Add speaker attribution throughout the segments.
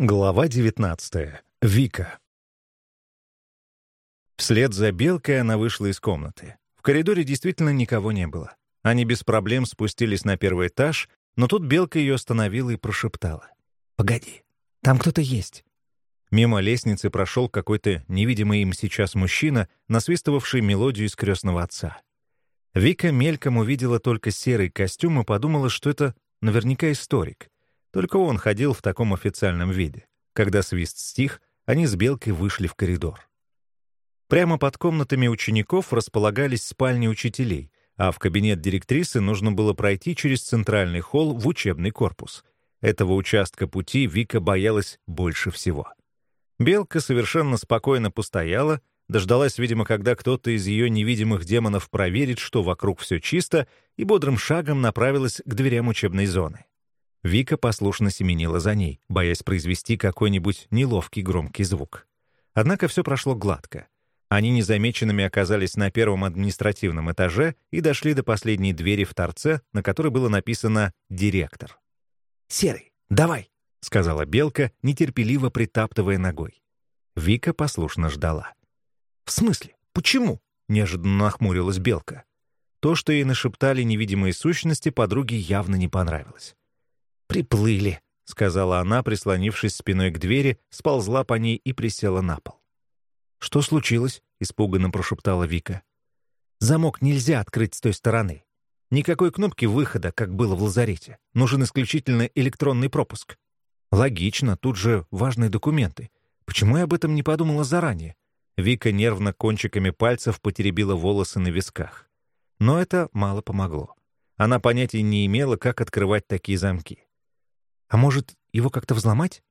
Speaker 1: Глава 19. Вика. Вслед за Белкой она вышла из комнаты. В коридоре действительно никого не было. Они без проблем спустились на первый этаж, но тут Белка ее остановила и прошептала. «Погоди, там кто-то есть». Мимо лестницы прошел какой-то невидимый им сейчас мужчина, насвистывавший мелодию из «Крестного отца». Вика мельком увидела только серый костюм и подумала, что это наверняка историк — только он ходил в таком официальном виде. Когда свист стих, они с Белкой вышли в коридор. Прямо под комнатами учеников располагались спальни учителей, а в кабинет директрисы нужно было пройти через центральный холл в учебный корпус. Этого участка пути Вика боялась больше всего. Белка совершенно спокойно постояла, дождалась, видимо, когда кто-то из ее невидимых демонов проверит, что вокруг все чисто, и бодрым шагом направилась к дверям учебной зоны. Вика послушно семенила за ней, боясь произвести какой-нибудь неловкий громкий звук. Однако все прошло гладко. Они незамеченными оказались на первом административном этаже и дошли до последней двери в торце, на которой было написано «Директор». «Серый, давай!» — сказала Белка, нетерпеливо притаптывая ногой. Вика послушно ждала. «В смысле? Почему?» — неожиданно нахмурилась Белка. То, что ей нашептали невидимые сущности, подруге явно не понравилось. «Приплыли», — сказала она, прислонившись спиной к двери, сползла по ней и присела на пол. «Что случилось?» — испуганно прошептала Вика. «Замок нельзя открыть с той стороны. Никакой кнопки выхода, как было в лазарете. Нужен исключительно электронный пропуск». «Логично, тут же важные документы. Почему я об этом не подумала заранее?» Вика нервно кончиками пальцев потеребила волосы на висках. Но это мало помогло. Она понятия не имела, как открывать такие замки. А может, его как-то взломать?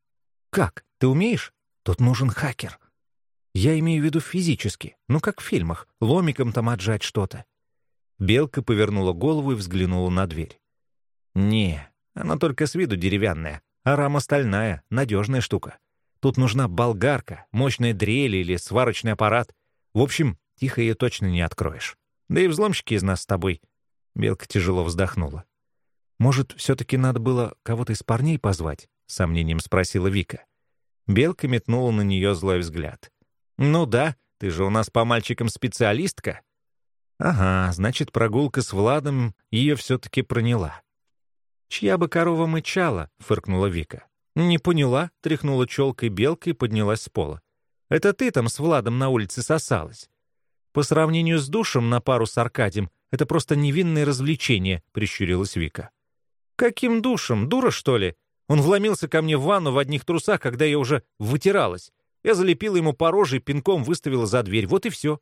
Speaker 1: Как? Ты умеешь? Тут нужен хакер. Я имею в виду физически, ну как в фильмах, ломиком там отжать что-то. Белка повернула голову и взглянула на дверь. Не, она только с виду деревянная, а рама стальная, надежная штука. Тут нужна болгарка, мощная дрель или сварочный аппарат. В общем, тихо ее точно не откроешь. Да и взломщики из нас с тобой. Белка тяжело вздохнула. «Может, все-таки надо было кого-то из парней позвать?» — сомнением спросила Вика. Белка метнула на нее злой взгляд. «Ну да, ты же у нас по мальчикам специалистка». «Ага, значит, прогулка с Владом ее все-таки проняла». «Чья бы корова мычала?» — фыркнула Вика. «Не поняла», — тряхнула челкой белка и поднялась с пола. «Это ты там с Владом на улице сосалась». «По сравнению с душем на пару с Аркадием, это просто невинное развлечение», — прищурилась Вика. «Каким душем? Дура, что ли? Он вломился ко мне в ванну в одних трусах, когда я уже вытиралась. Я залепила ему по роже и пинком выставила за дверь. Вот и все».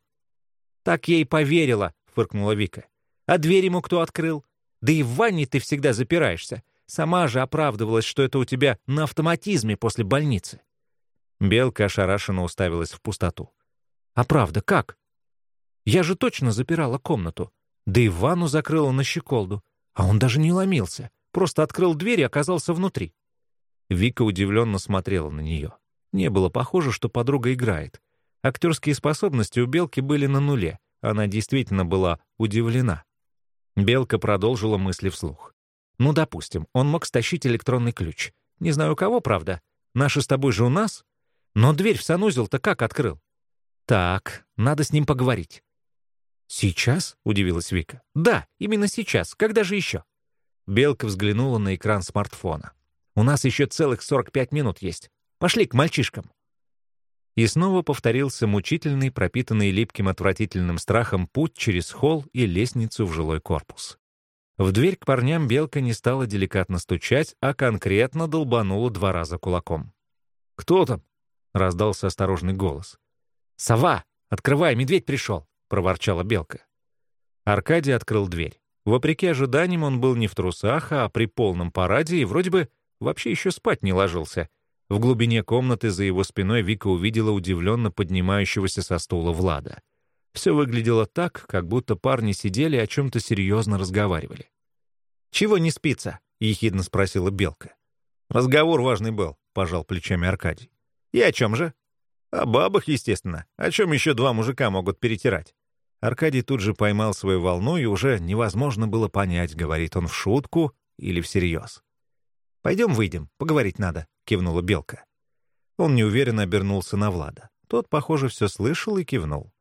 Speaker 1: «Так я и поверила», — фыркнула Вика. «А дверь ему кто открыл? Да и в ванне ты всегда запираешься. Сама же оправдывалась, что это у тебя на автоматизме после больницы». Белка ошарашенно уставилась в пустоту. «А правда, как?» «Я же точно запирала комнату. Да и ванну закрыла на щеколду. А он даже не ломился. Просто открыл дверь и оказался внутри. Вика удивленно смотрела на нее. Не было похоже, что подруга играет. Актерские способности у Белки были на нуле. Она действительно была удивлена. Белка продолжила мысли вслух. «Ну, допустим, он мог стащить электронный ключ. Не знаю, у кого, правда. Наши с тобой же у нас. Но дверь в санузел-то как открыл? Так, надо с ним поговорить». «Сейчас?» — удивилась Вика. «Да, именно сейчас. Когда же еще?» Белка взглянула на экран смартфона. «У нас еще целых 45 минут есть. Пошли к мальчишкам». И снова повторился мучительный, пропитанный липким отвратительным страхом путь через холл и лестницу в жилой корпус. В дверь к парням Белка не стала деликатно стучать, а конкретно долбанула два раза кулаком. «Кто там?» — раздался осторожный голос. «Сова! Открывай, медведь пришел!» — проворчала Белка. Аркадий открыл дверь. Вопреки ожиданиям, он был не в трусах, а при полном параде и вроде бы вообще еще спать не ложился. В глубине комнаты за его спиной Вика увидела удивленно поднимающегося со стула Влада. Все выглядело так, как будто парни сидели и о чем-то серьезно разговаривали. «Чего не спится?» — ехидно спросила Белка. «Разговор важный был», — пожал плечами Аркадий. «И о чем же?» «О бабах, естественно. О чем еще два мужика могут перетирать?» Аркадий тут же поймал свою волну, и уже невозможно было понять, говорит он в шутку или всерьез. «Пойдем выйдем, поговорить надо», — кивнула Белка. Он неуверенно обернулся на Влада. Тот, похоже, все слышал и кивнул.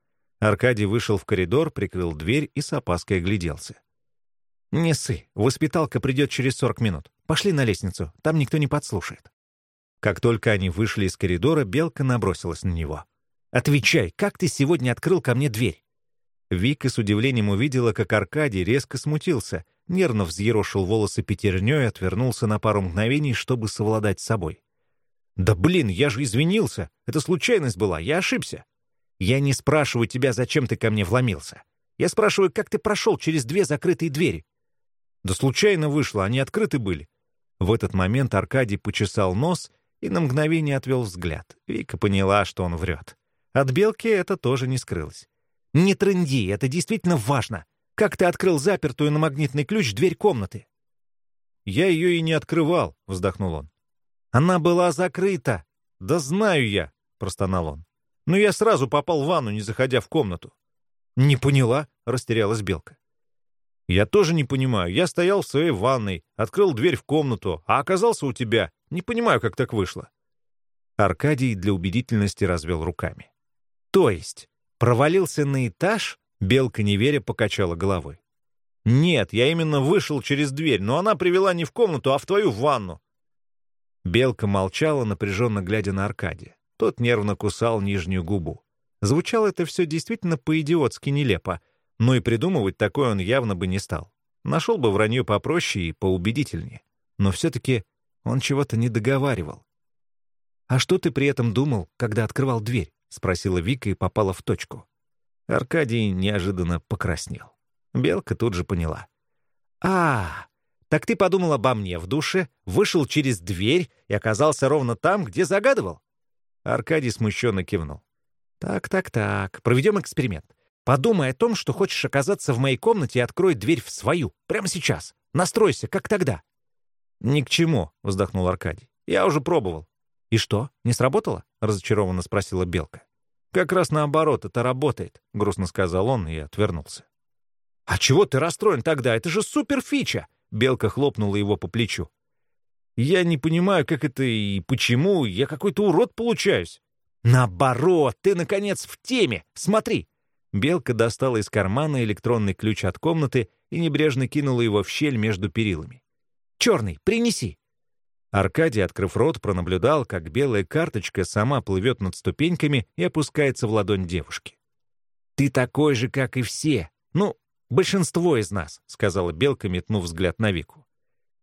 Speaker 1: Аркадий вышел в коридор, прикрыл дверь и с опаской огляделся. «Не ссы, воспиталка придет через сорок минут. Пошли на лестницу, там никто не подслушает». Как только они вышли из коридора, Белка набросилась на него. «Отвечай, как ты сегодня открыл ко мне дверь?» Вика с удивлением увидела, как Аркадий резко смутился, нервно взъерошил волосы пятерней и отвернулся на пару мгновений, чтобы совладать с собой. «Да блин, я же извинился! Это случайность была, я ошибся!» «Я не спрашиваю тебя, зачем ты ко мне вломился. Я спрашиваю, как ты прошел через две закрытые двери». «Да случайно вышло, они открыты были». В этот момент Аркадий почесал нос и на мгновение отвел взгляд. Вика поняла, что он врет. От Белки это тоже не скрылось. «Не трынди, это действительно важно. Как ты открыл запертую на магнитный ключ дверь комнаты?»
Speaker 2: «Я ее и не открывал», — вздохнул он.
Speaker 1: «Она была закрыта».
Speaker 2: «Да знаю я», — простонал он. «Но я сразу попал в ванну, не заходя в комнату».
Speaker 1: «Не поняла», — растерялась Белка.
Speaker 2: «Я тоже не понимаю. Я стоял в своей ванной, открыл дверь в комнату, а оказался у тебя. Не понимаю, как так вышло».
Speaker 1: Аркадий для убедительности развел руками. «То есть провалился на этаж?» Белка, не веря, покачала головой.
Speaker 2: «Нет, я именно вышел через дверь, но она привела не в комнату, а в твою ванну.
Speaker 1: Белка молчала, напряженно глядя на Аркадия. Тот нервно кусал нижнюю губу. Звучало это все действительно по-идиотски нелепо, но и придумывать такое он явно бы не стал. Нашел бы вранье попроще и поубедительнее. Но все-таки он чего-то не договаривал. «А что ты при этом думал, когда открывал дверь?» — спросила Вика и попала в точку. Аркадий неожиданно покраснел. Белка тут же поняла. «А, так ты подумал обо мне в душе, вышел через дверь и оказался ровно там, где загадывал?» Аркадий смущенно кивнул. «Так, так, так, проведем эксперимент. Подумай о том, что хочешь оказаться в моей комнате и открой дверь в свою. Прямо сейчас. Настройся, как тогда».
Speaker 2: «Ни к чему», — вздохнул Аркадий. «Я уже пробовал».
Speaker 1: «И что, не сработало?» — разочарованно спросила Белка.
Speaker 2: «Как раз наоборот, это работает», — грустно сказал он и отвернулся.
Speaker 1: «А чего ты расстроен тогда? Это же супер фича! Белка хлопнула его по плечу.
Speaker 2: «Я не понимаю, как это и почему. Я какой-то урод получаюсь».
Speaker 1: «Наоборот, ты, наконец, в теме. Смотри». Белка достала из кармана электронный ключ от комнаты и небрежно кинула его в щель между перилами. «Черный, принеси». Аркадий, открыв рот, пронаблюдал, как белая карточка сама плывет над ступеньками и опускается в ладонь девушки. «Ты такой же, как и все. Ну, «Большинство из нас», — сказала Белка, метнув взгляд на Вику.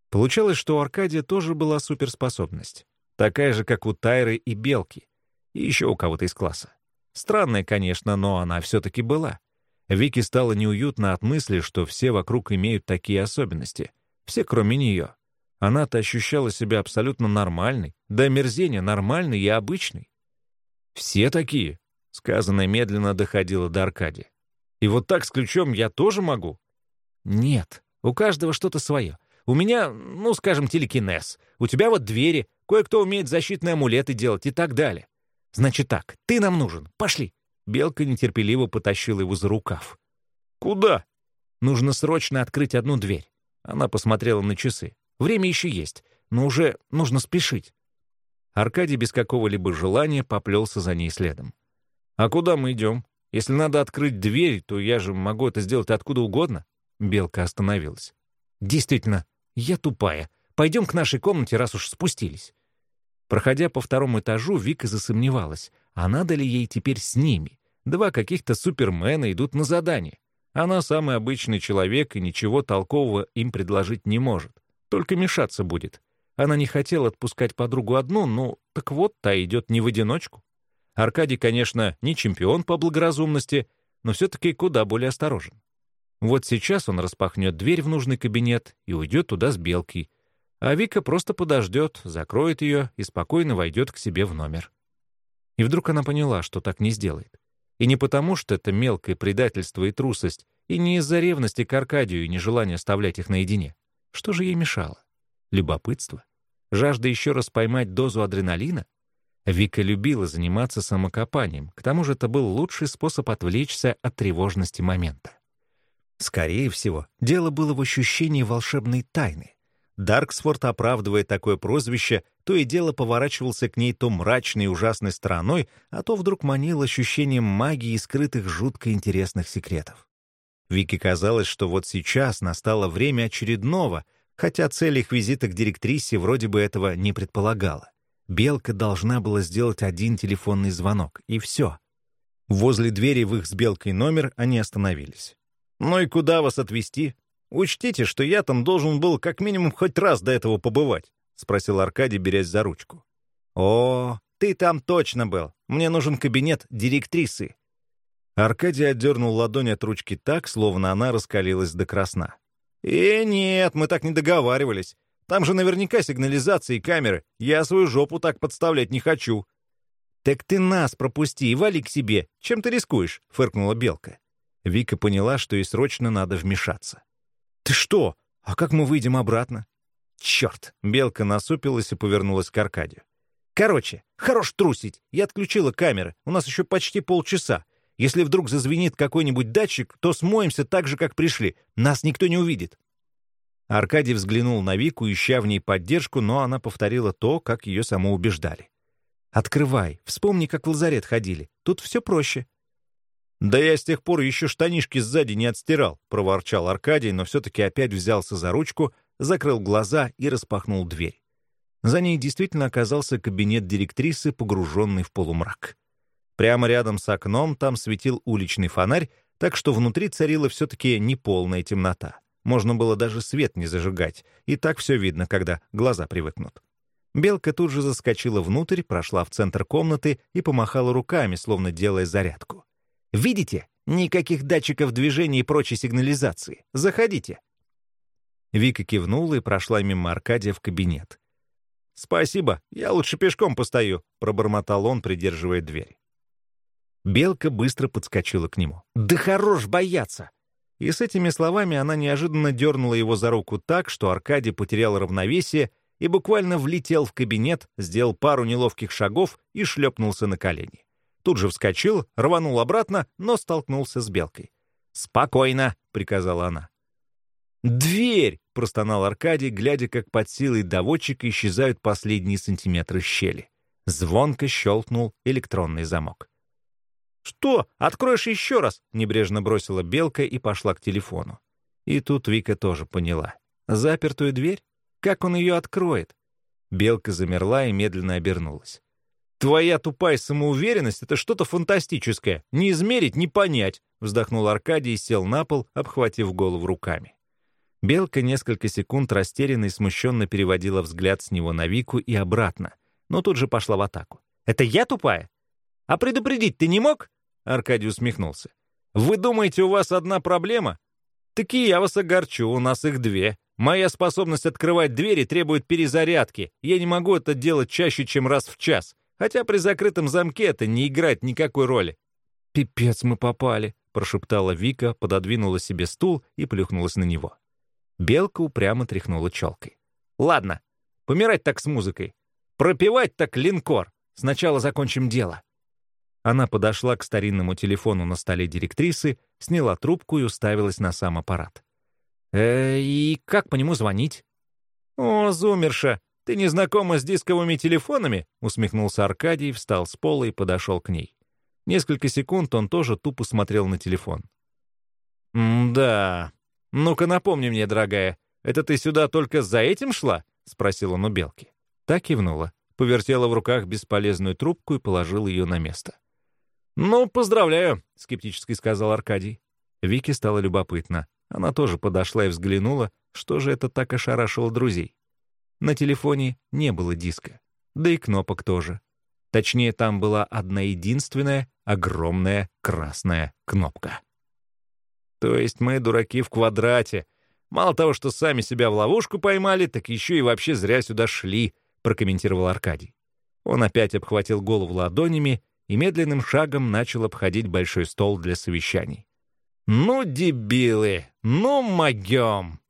Speaker 1: Получалось, что у Аркадия тоже была суперспособность. Такая же, как у Тайры и Белки. И еще у кого-то из класса. Странная, конечно, но она все-таки была. Вике стало неуютно от мысли, что все вокруг имеют такие особенности. Все, кроме нее. Она-то ощущала себя абсолютно нормальной, до омерзения нормальной и обычной. «Все такие», — сказанное медленно доходило до Аркадия. И вот так с ключом я тоже могу? Нет, у каждого что-то свое. У меня, ну, скажем, телекинез. У тебя вот двери, кое-кто умеет защитные амулеты делать и так далее. Значит так, ты нам нужен, пошли. Белка нетерпеливо потащила его за рукав.
Speaker 2: Куда?
Speaker 1: Нужно срочно открыть одну дверь. Она посмотрела на часы. Время еще есть, но уже нужно спешить. Аркадий без какого-либо желания поплелся за ней следом.
Speaker 2: «А куда мы идем?» Если надо открыть дверь, то я же могу это сделать откуда угодно».
Speaker 1: Белка остановилась. «Действительно, я тупая. Пойдем к нашей комнате, раз уж спустились». Проходя по второму этажу, Вика засомневалась, а надо ли ей теперь с ними. Два каких-то супермена идут на задание. Она самый обычный человек и ничего толкового им предложить не может. Только мешаться будет. Она не хотела отпускать подругу одну, ну, так вот, та идет не в одиночку. Аркадий, конечно, не чемпион по благоразумности, но все-таки куда более осторожен. Вот сейчас он распахнет дверь в нужный кабинет и уйдет туда с Белкой, а Вика просто подождет, закроет ее и спокойно войдет к себе в номер. И вдруг она поняла, что так не сделает. И не потому, что это мелкое предательство и трусость, и не из-за ревности к Аркадию и нежелания оставлять их наедине. Что же ей мешало? Любопытство? Жажда еще раз поймать дозу адреналина? Вика любила заниматься самокопанием, к тому же это был лучший способ отвлечься от тревожности момента. Скорее всего, дело было в ощущении волшебной тайны. Дарксфорд, оправдывая такое прозвище, то и дело поворачивался к ней то мрачной и ужасной стороной, а то вдруг манил ощущением магии и скрытых жутко интересных секретов. Вике казалось, что вот сейчас настало время очередного, хотя цель их визита к директрисе вроде бы этого не предполагала. Белка должна была сделать один телефонный звонок, и все. Возле двери в их с Белкой номер они остановились. «Ну и куда вас отвезти? Учтите, что я там должен был как минимум хоть раз до этого побывать», — спросил Аркадий, берясь за ручку. «О, ты там точно был. Мне нужен кабинет директрисы». Аркадий отдернул ладонь от ручки так, словно она раскалилась до красна. «Э, нет, мы так не договаривались. Там же наверняка сигнализация и камеры. Я свою жопу так подставлять не хочу». «Так ты нас пропусти и вали к себе. Чем ты рискуешь?» — фыркнула Белка. Вика поняла, что ей срочно надо вмешаться. «Ты что? А как мы выйдем обратно?» «Черт!» — Белка насупилась и повернулась к Аркадию. «Короче, хорош трусить. Я отключила камеры. У нас еще почти полчаса. Если вдруг зазвенит какой-нибудь датчик, то смоемся так же, как пришли. Нас никто не увидит». Аркадий взглянул на Вику, ища в ней поддержку, но она повторила то, как ее само убеждали. «Открывай. Вспомни, как в лазарет ходили. Тут все проще». «Да я с тех пор еще штанишки сзади не отстирал», — проворчал Аркадий, но все-таки опять взялся за ручку, закрыл глаза и распахнул дверь. За ней действительно оказался кабинет директрисы, погруженный в полумрак. Прямо рядом с окном там светил уличный фонарь, так что внутри царила все-таки неполная темнота. Можно было даже свет не зажигать, и так все видно, когда глаза привыкнут. Белка тут же заскочила внутрь, прошла в центр комнаты и помахала руками, словно делая зарядку. «Видите? Никаких датчиков движения и прочей сигнализации. Заходите». Вика кивнула и прошла мимо Аркадия в кабинет. «Спасибо, я лучше пешком постою», — пробормотал он, придерживая дверь. Белка быстро подскочила к нему. «Да хорош бояться!» И с этими словами она неожиданно дернула его за руку так, что Аркадий потерял равновесие и буквально влетел в кабинет, сделал пару неловких шагов и шлепнулся на колени. Тут же вскочил, рванул обратно, но столкнулся с белкой. «Спокойно!» — приказала она. «Дверь!» — простонал Аркадий, глядя, как под силой доводчика исчезают последние сантиметры щели. Звонко щелкнул электронный замок. «Что? Откроешь еще раз?» — небрежно бросила белка и пошла к телефону. И тут Вика тоже поняла. Запертую дверь? Как он ее откроет? Белка замерла и медленно обернулась. «Твоя тупая самоуверенность — это что-то фантастическое. Не измерить, не понять», — вздохнул Аркадий и сел на пол, обхватив голову руками. Белка несколько секунд растерянно и смущенно переводила взгляд с него на Вику и обратно, но тут же пошла в атаку. «Это я тупая? А предупредить ты не мог?» Аркадий усмехнулся. «Вы думаете, у вас одна проблема? Так и я вас огорчу, у нас их две. Моя способность открывать двери требует перезарядки. Я не могу это делать чаще, чем раз в час. Хотя при закрытом замке это не играет никакой роли. «Пипец, мы попали», — прошептала Вика, пододвинула себе стул и плюхнулась на него. Белка упрямо тряхнула челкой. «Ладно, помирать так с музыкой. Пропивать так линкор. Сначала закончим дело». Она подошла к старинному телефону на столе директрисы, сняла трубку и уставилась на сам аппарат. «Э, и как по нему звонить?» «О, зумерша, ты не знакома с дисковыми телефонами?» усмехнулся Аркадий, встал с пола и подошел к ней. Несколько секунд он тоже тупо смотрел на телефон. «Да. Ну-ка напомни мне, дорогая, это ты сюда только за этим шла?» — спросил он у Белки. Так кивнула, повертела в руках бесполезную трубку и положила ее на место. «Ну, поздравляю», — скептически сказал Аркадий. Вике стало любопытно. Она тоже подошла и взглянула, что же это так ошарашило друзей. На телефоне не было диска, да и кнопок тоже. Точнее, там была одна единственная огромная красная кнопка. То есть мы дураки в квадрате. Мало того, что сами себя в ловушку поймали, так еще и вообще зря сюда шли, прокомментировал Аркадий. Он опять обхватил голову ладонями и медленным шагом начал обходить большой стол для совещаний. «Ну, дебилы! Ну, могем!»